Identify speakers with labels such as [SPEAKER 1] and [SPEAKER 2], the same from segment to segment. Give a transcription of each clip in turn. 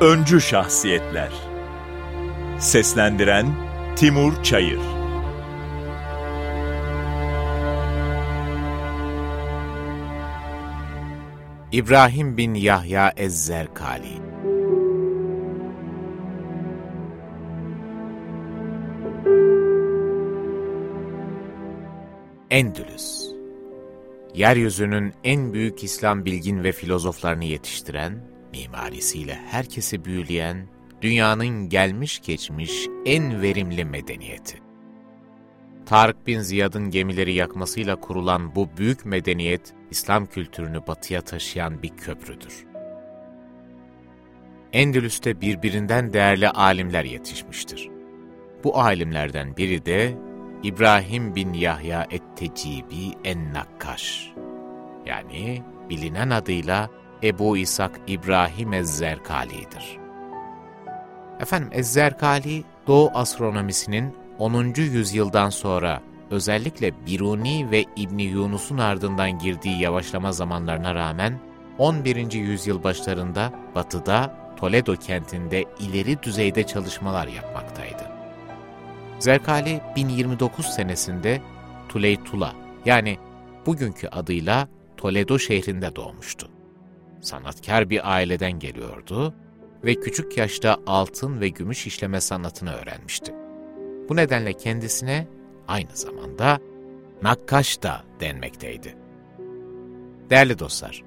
[SPEAKER 1] Öncü Şahsiyetler. Seslendiren Timur Çayır.
[SPEAKER 2] İbrahim bin Yahya Ezzerkali. Endülüs. Yeryüzünün en büyük İslam bilgin ve filozoflarını yetiştiren, mimarisiyle herkesi büyüleyen, dünyanın gelmiş geçmiş en verimli medeniyeti. Tarık bin Ziyad'ın gemileri yakmasıyla kurulan bu büyük medeniyet, İslam kültürünü batıya taşıyan bir köprüdür. Endülüs'te birbirinden değerli alimler yetişmiştir. Bu alimlerden biri de İbrahim bin Yahya et-Tecibi en-Nakkaş. Yani bilinen adıyla Ebu İshak İbrahim Ez-Zerkali'dir. Efendim Ez-Zerkali, Doğu astronomisinin 10. yüzyıldan sonra özellikle Biruni ve İbni Yunus'un ardından girdiği yavaşlama zamanlarına rağmen 11. yüzyıl başlarında batıda Toledo kentinde ileri düzeyde çalışmalar yapmaktaydı. Zerkali 1029 senesinde Tuleytula yani bugünkü adıyla Toledo şehrinde doğmuştu. Sanatkar bir aileden geliyordu ve küçük yaşta altın ve gümüş işleme sanatını öğrenmişti. Bu nedenle kendisine aynı zamanda nakkaş da denmekteydi. Değerli dostlar,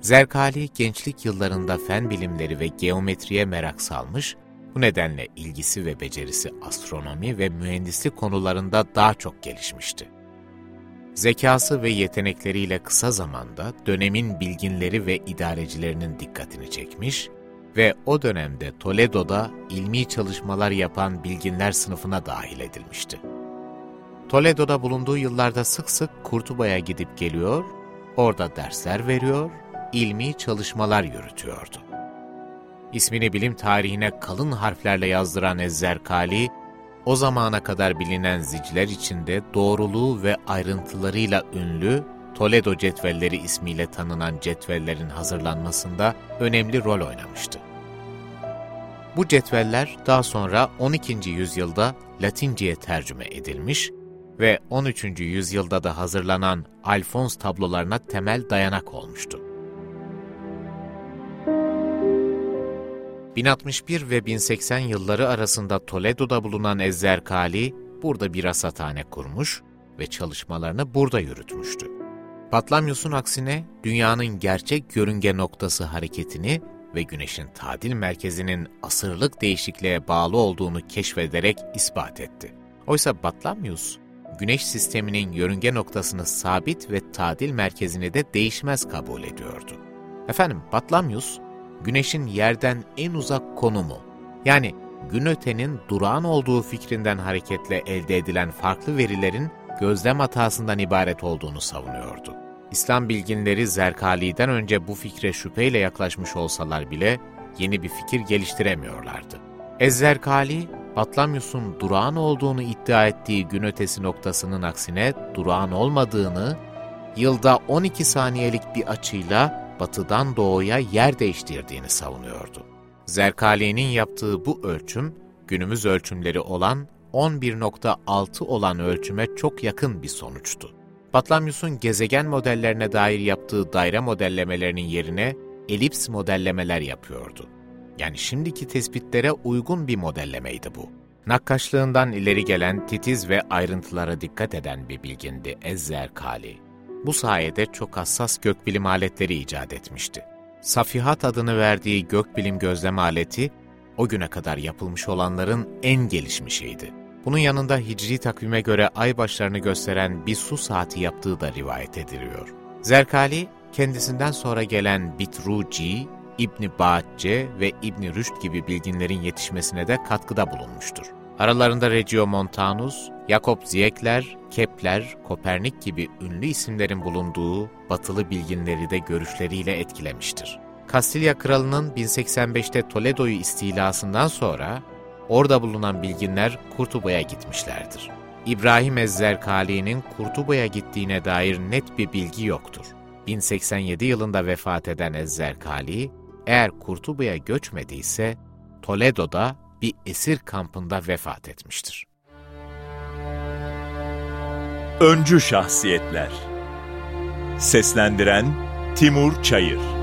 [SPEAKER 2] Zerkali gençlik yıllarında fen bilimleri ve geometriye merak salmış, bu nedenle ilgisi ve becerisi astronomi ve mühendislik konularında daha çok gelişmişti. Zekası ve yetenekleriyle kısa zamanda dönemin bilginleri ve idarecilerinin dikkatini çekmiş ve o dönemde Toledo'da ilmi çalışmalar yapan bilginler sınıfına dahil edilmişti. Toledo'da bulunduğu yıllarda sık sık Kurtuba'ya gidip geliyor, orada dersler veriyor, ilmi çalışmalar yürütüyordu. İsmini bilim tarihine kalın harflerle yazdıran Ezzerkali, o zamana kadar bilinen zicler içinde doğruluğu ve ayrıntılarıyla ünlü Toledo cetvelleri ismiyle tanınan cetvellerin hazırlanmasında önemli rol oynamıştı. Bu cetveller daha sonra 12. yüzyılda Latince'ye tercüme edilmiş ve 13. yüzyılda da hazırlanan Alfons tablolarına temel dayanak olmuştu. 1061 ve 1080 yılları arasında Toledo'da bulunan Ezzerkali burada bir rasathane kurmuş ve çalışmalarını burada yürütmüştü. Patlamyus'un aksine dünyanın gerçek yörünge noktası hareketini ve güneşin tadil merkezinin asırlık değişikliğe bağlı olduğunu keşfederek ispat etti. Oysa Batlamyus, güneş sisteminin yörünge noktasını sabit ve tadil merkezini de değişmez kabul ediyordu. Efendim Batlamyus, güneşin yerden en uzak konumu, yani gün ötenin durağan olduğu fikrinden hareketle elde edilen farklı verilerin gözlem hatasından ibaret olduğunu savunuyordu. İslam bilginleri Zerkali'den önce bu fikre şüpheyle yaklaşmış olsalar bile yeni bir fikir geliştiremiyorlardı. Ezzerkali, Batlamyus'un durağan olduğunu iddia ettiği gün ötesi noktasının aksine durağan olmadığını, yılda 12 saniyelik bir açıyla batıdan doğuya yer değiştirdiğini savunuyordu. Zerkali'nin yaptığı bu ölçüm, günümüz ölçümleri olan 11.6 olan ölçüme çok yakın bir sonuçtu. Batlamyus'un gezegen modellerine dair yaptığı daire modellemelerinin yerine elips modellemeler yapıyordu. Yani şimdiki tespitlere uygun bir modellemeydi bu. Nakkaşlığından ileri gelen titiz ve ayrıntılara dikkat eden bir bilgindi Ezzer Kali. Bu sayede çok hassas gökbilim aletleri icat etmişti. Safihat adını verdiği gökbilim gözlem aleti, o güne kadar yapılmış olanların en gelişmişiydi. Bunun yanında hicri takvime göre ay başlarını gösteren bir su saati yaptığı da rivayet ediliyor. Zerkali, kendisinden sonra gelen Bitruci, İbni Ba'ce ve İbni Rüşd gibi bilginlerin yetişmesine de katkıda bulunmuştur. Aralarında Regiomontanus, Jakob Ziegler, Kepler, Kopernik gibi ünlü isimlerin bulunduğu batılı bilginleri de görüşleriyle etkilemiştir. Kastilya Kralı'nın 1085'te Toledo'yu istilasından sonra orada bulunan bilginler Kurtuba'ya gitmişlerdir. İbrahim Ezzerkali'nin Kurtuba'ya gittiğine dair net bir bilgi yoktur. 1087 yılında vefat eden Ezzerkali, eğer Kurtuba'ya göçmediyse, Toledo'da bir esir kampında vefat etmiştir.
[SPEAKER 1] Öncü Şahsiyetler. Seslendiren Timur Çayır